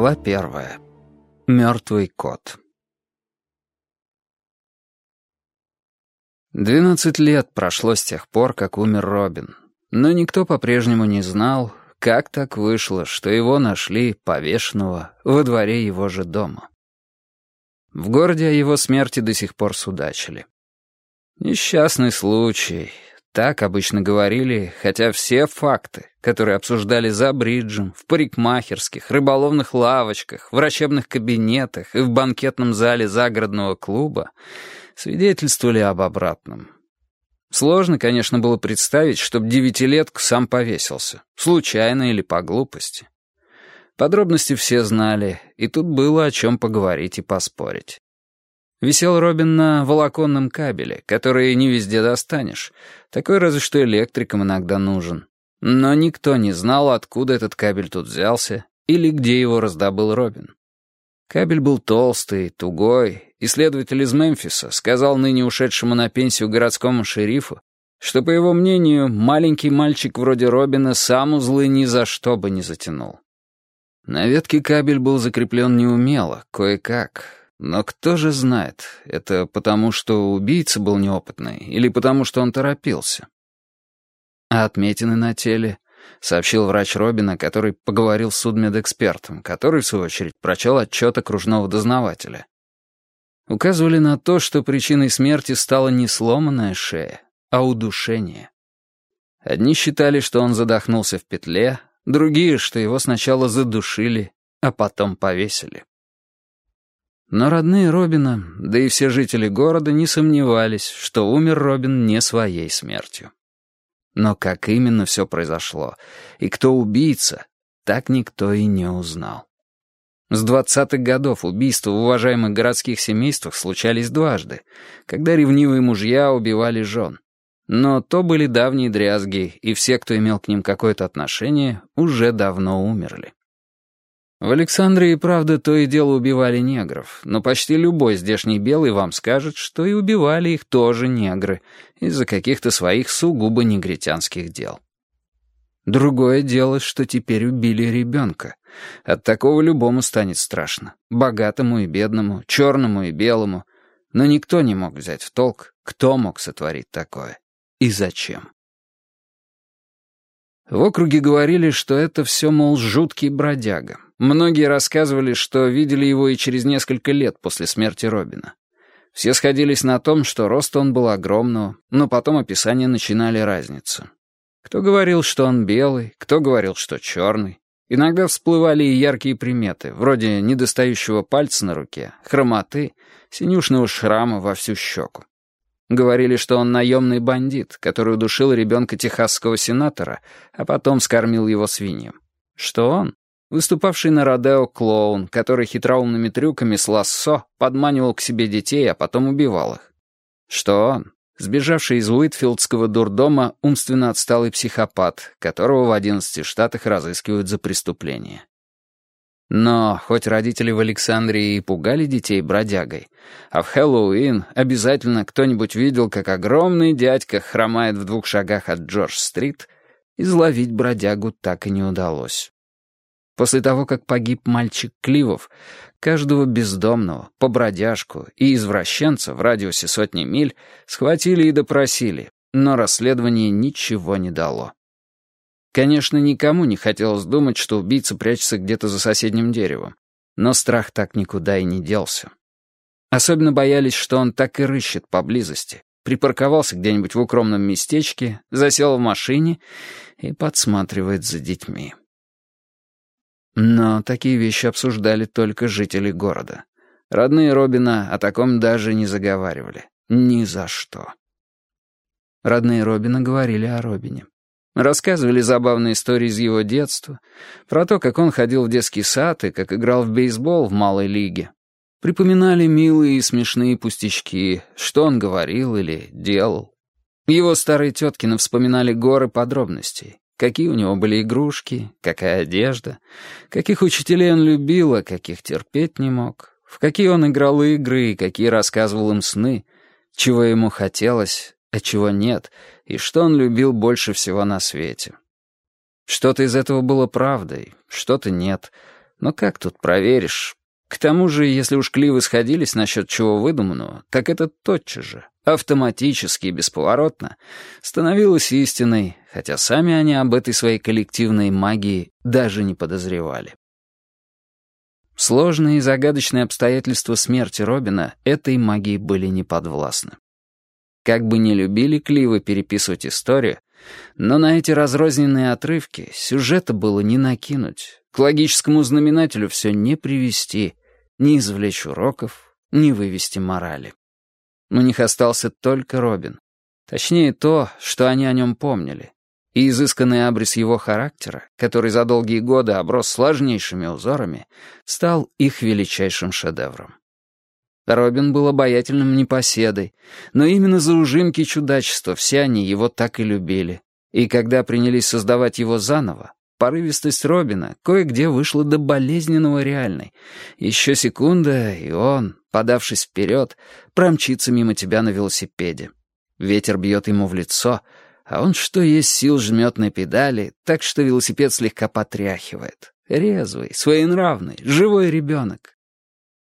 Глава первая. Мертвый кот. Двенадцать лет прошло с тех пор, как умер Робин, но никто по-прежнему не знал, как так вышло, что его нашли повешенного во дворе его же дома. В городе о его смерти до сих пор судачили. Несчастный случай, так обычно говорили, хотя все факты, которые обсуждали за бриджем, в парикмахерских, рыболовных лавочках, врачебных кабинетах и в банкетном зале загородного клуба, свидетельствовали об обратном. Сложно, конечно, было представить, чтобы девятилетку сам повесился, случайно или по глупости. Подробности все знали, и тут было о чем поговорить и поспорить. Висел Робин на волоконном кабеле, который не везде достанешь. Такой разве что электрикам иногда нужен. Но никто не знал, откуда этот кабель тут взялся или где его раздобыл Робин. Кабель был толстый, тугой. Исследователь из Мемфиса сказал ныне ушедшему на пенсию городскому шерифу, что, по его мнению, маленький мальчик вроде Робина сам узлы ни за что бы не затянул. На ветке кабель был закреплен неумело, кое-как, но кто же знает, это потому, что убийца был неопытный или потому, что он торопился? А отметины на теле, сообщил врач Робина, который поговорил с судмедэкспертом, который, в свою очередь, прочел отчет окружного дознавателя. Указывали на то, что причиной смерти стала не сломанная шея, а удушение. Одни считали, что он задохнулся в петле, другие, что его сначала задушили, а потом повесили. Но родные Робина, да и все жители города не сомневались, что умер Робин не своей смертью. Но как именно все произошло, и кто убийца, так никто и не узнал. С двадцатых годов убийства в уважаемых городских семействах случались дважды, когда ревнивые мужья убивали жен. Но то были давние дрязги, и все, кто имел к ним какое-то отношение, уже давно умерли. В Александрии, правда, то и дело убивали негров, но почти любой здешний белый вам скажет, что и убивали их тоже негры из-за каких-то своих сугубо негритянских дел. Другое дело, что теперь убили ребенка. От такого любому станет страшно. Богатому и бедному, черному и белому. Но никто не мог взять в толк, кто мог сотворить такое и зачем. В округе говорили, что это все, мол, жуткий бродяга. Многие рассказывали, что видели его и через несколько лет после смерти Робина. Все сходились на том, что рост он был огромного, но потом описания начинали разницу. Кто говорил, что он белый, кто говорил, что черный. Иногда всплывали и яркие приметы, вроде недостающего пальца на руке, хромоты, синюшного шрама во всю щеку. Говорили, что он наемный бандит, который удушил ребенка техасского сенатора, а потом скормил его свиньям. Что он? Выступавший на Родео клоун, который хитроумными трюками с лассо подманивал к себе детей, а потом убивал их. Что он? Сбежавший из Уитфилдского дурдома умственно отсталый психопат, которого в 11 штатах разыскивают за преступление. Но хоть родители в Александрии и пугали детей бродягой, а в Хэллоуин обязательно кто-нибудь видел, как огромный дядька хромает в двух шагах от Джордж-стрит, изловить бродягу так и не удалось. После того, как погиб мальчик Кливов, каждого бездомного, побродяжку и извращенца в радиусе сотни миль схватили и допросили, но расследование ничего не дало. Конечно, никому не хотелось думать, что убийца прячется где-то за соседним деревом. Но страх так никуда и не делся. Особенно боялись, что он так и рыщет поблизости. Припарковался где-нибудь в укромном местечке, засел в машине и подсматривает за детьми. Но такие вещи обсуждали только жители города. Родные Робина о таком даже не заговаривали. Ни за что. Родные Робина говорили о Робине. Рассказывали забавные истории из его детства, про то, как он ходил в детский сад и как играл в бейсбол в малой лиге. Припоминали милые и смешные пустячки, что он говорил или делал. Его старые теткины вспоминали горы подробностей. Какие у него были игрушки, какая одежда, каких учителей он любил, а каких терпеть не мог, в какие он играл игры и какие рассказывал им сны, чего ему хотелось, а чего нет, и что он любил больше всего на свете. Что-то из этого было правдой, что-то нет, Но как тут проверишь? К тому же, если уж Кливы сходились насчет чего выдуманного, так это тотчас же, автоматически и бесповоротно, становилось истиной, хотя сами они об этой своей коллективной магии даже не подозревали. Сложные и загадочные обстоятельства смерти Робина этой магии были неподвластны. Как бы не любили Кливы переписывать историю, но на эти разрозненные отрывки сюжета было не накинуть, к логическому знаменателю все не привести, не извлечь уроков, не вывести морали. У них остался только Робин. Точнее, то, что они о нем помнили. И изысканный абрис его характера, который за долгие годы оброс сложнейшими узорами, стал их величайшим шедевром. Робин был обаятельным непоседой, но именно за ужимки чудачества все они его так и любили. И когда принялись создавать его заново, Порывистость Робина кое-где вышла до болезненного реальной. Еще секунда, и он, подавшись вперед, промчится мимо тебя на велосипеде. Ветер бьет ему в лицо, а он что есть сил жмет на педали, так что велосипед слегка потряхивает. Резвый, своенравный, живой ребенок.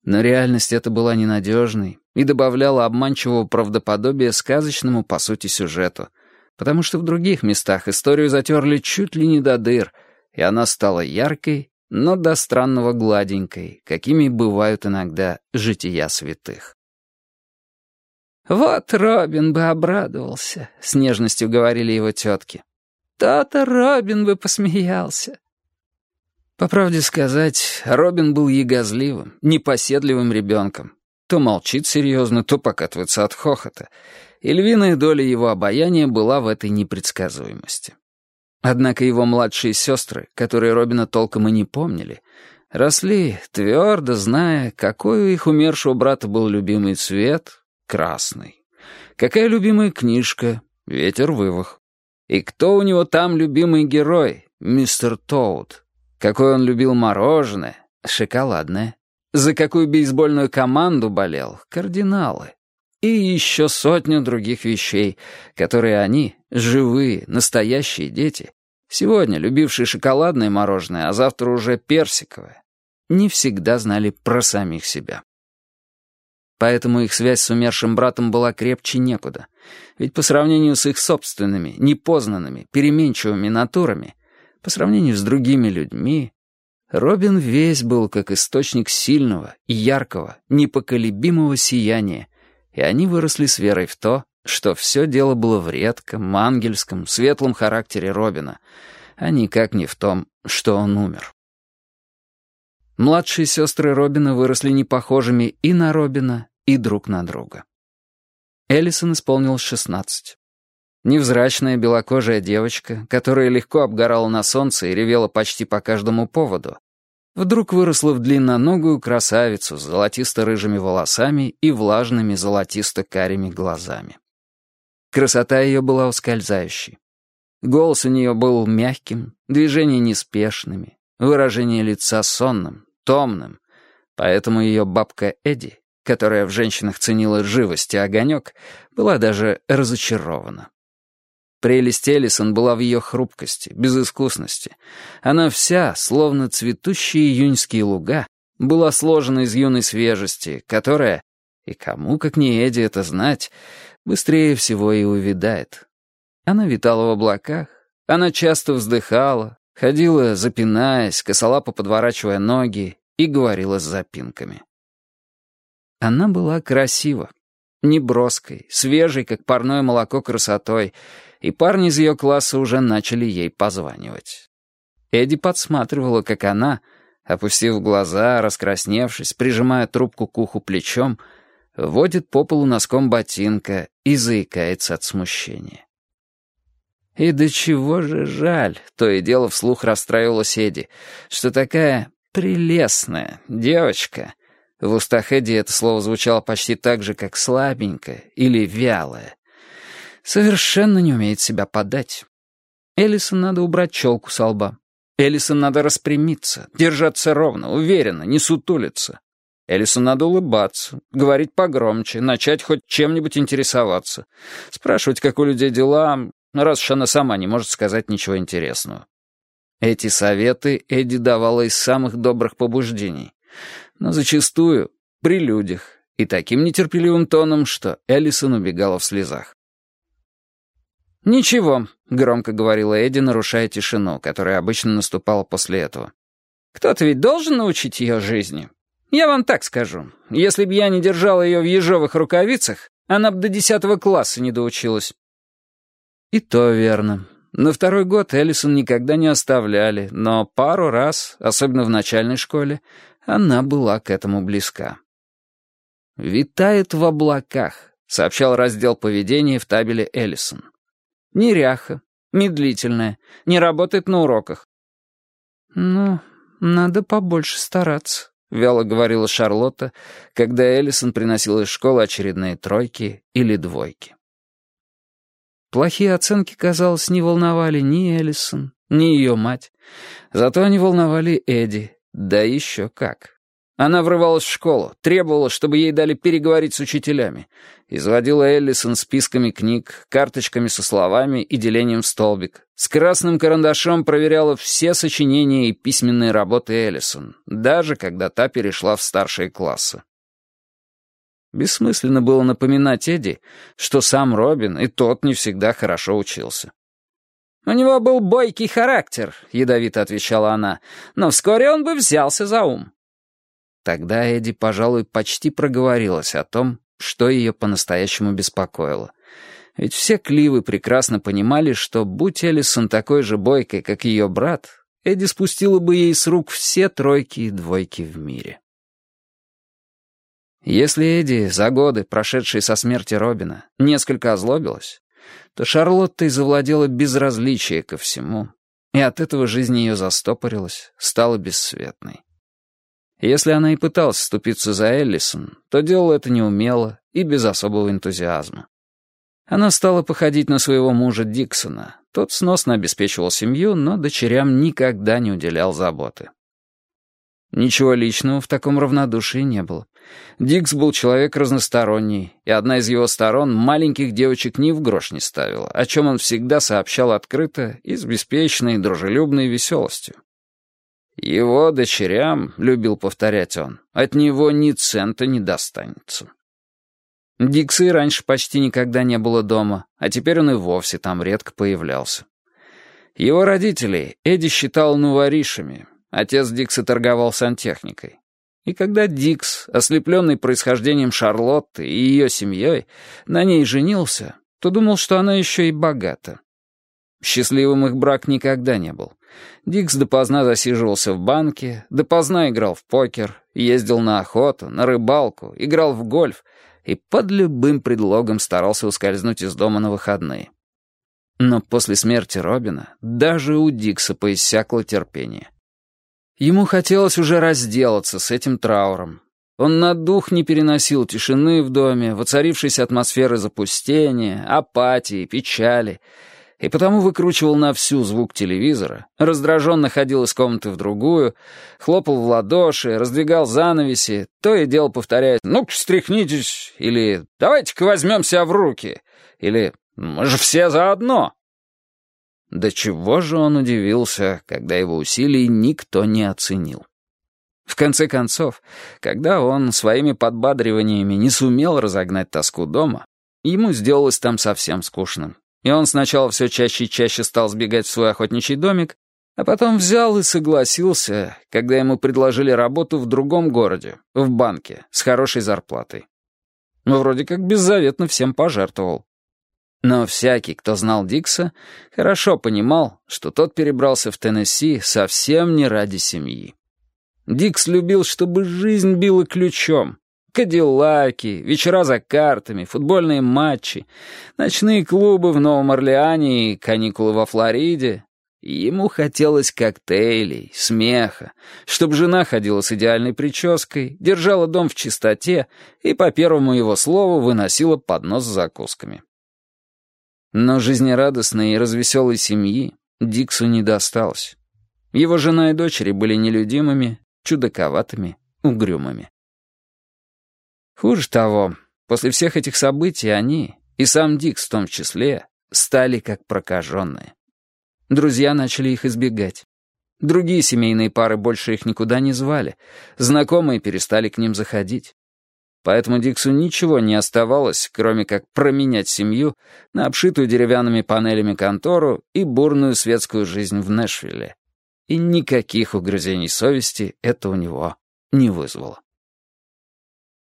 Но реальность эта была ненадежной и добавляла обманчивого правдоподобия сказочному, по сути, сюжету — потому что в других местах историю затерли чуть ли не до дыр, и она стала яркой, но до странного гладенькой, какими бывают иногда жития святых. «Вот Робин бы обрадовался», — с нежностью говорили его тетки. «То-то Робин бы посмеялся». По правде сказать, Робин был ягозливым, непоседливым ребенком. То молчит серьезно, то покатывается от хохота и львиная доля его обаяния была в этой непредсказуемости. Однако его младшие сестры, которые Робина толком и не помнили, росли, твердо зная, какой у их умершего брата был любимый цвет — красный. Какая любимая книжка — «Ветер вывах». И кто у него там любимый герой — мистер Тоуд. Какой он любил мороженое — шоколадное. За какую бейсбольную команду болел — кардиналы и еще сотню других вещей, которые они, живые, настоящие дети, сегодня любившие шоколадное мороженое, а завтра уже персиковое, не всегда знали про самих себя. Поэтому их связь с умершим братом была крепче некуда, ведь по сравнению с их собственными, непознанными, переменчивыми натурами, по сравнению с другими людьми, Робин весь был как источник сильного, яркого, непоколебимого сияния, и они выросли с верой в то, что все дело было в редком, ангельском, светлом характере Робина, а никак не в том, что он умер. Младшие сестры Робина выросли непохожими и на Робина, и друг на друга. Эллисон исполнилось шестнадцать. Невзрачная белокожая девочка, которая легко обгорала на солнце и ревела почти по каждому поводу, вдруг выросла в длинноногую красавицу с золотисто-рыжими волосами и влажными золотисто-карими глазами. Красота ее была ускользающей. Голос у нее был мягким, движения неспешными, выражение лица сонным, томным, поэтому ее бабка Эдди, которая в женщинах ценила живость и огонек, была даже разочарована. Прелесть Эллисон была в ее хрупкости, безыскусности. Она вся, словно цветущие июньские луга, была сложена из юной свежести, которая, и кому, как не Эдди, это знать, быстрее всего и увядает. Она витала в облаках, она часто вздыхала, ходила, запинаясь, косолапо подворачивая ноги и говорила с запинками. Она была красива, неброской, свежей, как парное молоко красотой, и парни из ее класса уже начали ей позванивать. Эдди подсматривала, как она, опустив глаза, раскрасневшись, прижимая трубку к уху плечом, водит по полу носком ботинка и заикается от смущения. И до чего же жаль, то и дело вслух расстраивалась Эдди, что такая прелестная девочка в устах Эдди это слово звучало почти так же, как слабенькое или вялое. Совершенно не умеет себя подать. Элисон надо убрать челку со лба. Элисон надо распрямиться, держаться ровно, уверенно, не сутулиться. Элисон надо улыбаться, говорить погромче, начать хоть чем-нибудь интересоваться. Спрашивать, как у людей дела, раз уж она сама не может сказать ничего интересного. Эти советы Эдди давала из самых добрых побуждений, но зачастую при людях и таким нетерпеливым тоном, что Эллисон убегала в слезах. «Ничего», — громко говорила Эдди, нарушая тишину, которая обычно наступала после этого. «Кто-то ведь должен научить ее жизни. Я вам так скажу. Если бы я не держала ее в ежовых рукавицах, она бы до десятого класса не доучилась». И то верно. На второй год Эллисон никогда не оставляли, но пару раз, особенно в начальной школе, она была к этому близка. «Витает в облаках», — сообщал раздел поведения в табеле Эллисон. Неряха, медлительная, не работает на уроках. «Ну, надо побольше стараться», — вяло говорила Шарлотта, когда Эллисон приносила из школы очередные тройки или двойки. Плохие оценки, казалось, не волновали ни Эллисон, ни ее мать. Зато они волновали Эдди, да еще как. Она врывалась в школу, требовала, чтобы ей дали переговорить с учителями. Изводила Эллисон списками книг, карточками со словами и делением в столбик. С красным карандашом проверяла все сочинения и письменные работы Эллисон, даже когда та перешла в старшие классы. Бессмысленно было напоминать Эдди, что сам Робин и тот не всегда хорошо учился. «У него был бойкий характер», — ядовито отвечала она, «но вскоре он бы взялся за ум. Тогда Эдди, пожалуй, почти проговорилась о том, что ее по-настоящему беспокоило. Ведь все Кливы прекрасно понимали, что, будь Эллисон такой же бойкой, как ее брат, Эдди спустила бы ей с рук все тройки и двойки в мире. Если Эдди за годы, прошедшие со смерти Робина, несколько озлобилась, то Шарлотта и завладела безразличие ко всему, и от этого жизнь ее застопорилась, стала бесцветной. Если она и пыталась вступиться за Эллисон, то делала это неумело и без особого энтузиазма. Она стала походить на своего мужа Диксона. Тот сносно обеспечивал семью, но дочерям никогда не уделял заботы. Ничего личного в таком равнодушии не было. Дикс был человек разносторонний, и одна из его сторон маленьких девочек ни в грош не ставила, о чем он всегда сообщал открыто и с беспечной, дружелюбной веселостью. Его дочерям, — любил повторять он, — от него ни цента не достанется. Дикса и раньше почти никогда не было дома, а теперь он и вовсе там редко появлялся. Его родителей Эдди считал новоришами, отец Дикса торговал сантехникой. И когда Дикс, ослепленный происхождением Шарлотты и ее семьей, на ней женился, то думал, что она еще и богата. Счастливым их брак никогда не был. Дикс допоздна засиживался в банке, допоздна играл в покер, ездил на охоту, на рыбалку, играл в гольф и под любым предлогом старался ускользнуть из дома на выходные. Но после смерти Робина даже у Дикса поиссякло терпение. Ему хотелось уже разделаться с этим трауром. Он на дух не переносил тишины в доме, воцарившейся атмосферы запустения, апатии, печали — и потому выкручивал на всю звук телевизора, раздраженно ходил из комнаты в другую, хлопал в ладоши, раздвигал занавеси, то и дело повторяя «Ну-ка, встряхнитесь!» или «Давайте-ка возьмем себя в руки!» или «Мы же все заодно!» До чего же он удивился, когда его усилий никто не оценил. В конце концов, когда он своими подбадриваниями не сумел разогнать тоску дома, ему сделалось там совсем скучным. И он сначала все чаще и чаще стал сбегать в свой охотничий домик, а потом взял и согласился, когда ему предложили работу в другом городе, в банке, с хорошей зарплатой. Ну, вроде как беззаветно всем пожертвовал. Но всякий, кто знал Дикса, хорошо понимал, что тот перебрался в Теннесси совсем не ради семьи. Дикс любил, чтобы жизнь била ключом, Кадиллаки, вечера за картами, футбольные матчи, ночные клубы в Новом Орлеане и каникулы во Флориде. Ему хотелось коктейлей, смеха, чтобы жена ходила с идеальной прической, держала дом в чистоте и, по первому его слову, выносила поднос с закусками. Но жизнерадостной и развеселой семьи Диксу не досталось. Его жена и дочери были нелюдимыми, чудаковатыми, угрюмыми. Хуже того, после всех этих событий они, и сам Дикс в том числе, стали как прокаженные. Друзья начали их избегать. Другие семейные пары больше их никуда не звали. Знакомые перестали к ним заходить. Поэтому Диксу ничего не оставалось, кроме как променять семью на обшитую деревянными панелями контору и бурную светскую жизнь в Нэшвилле. И никаких угрызений совести это у него не вызвало.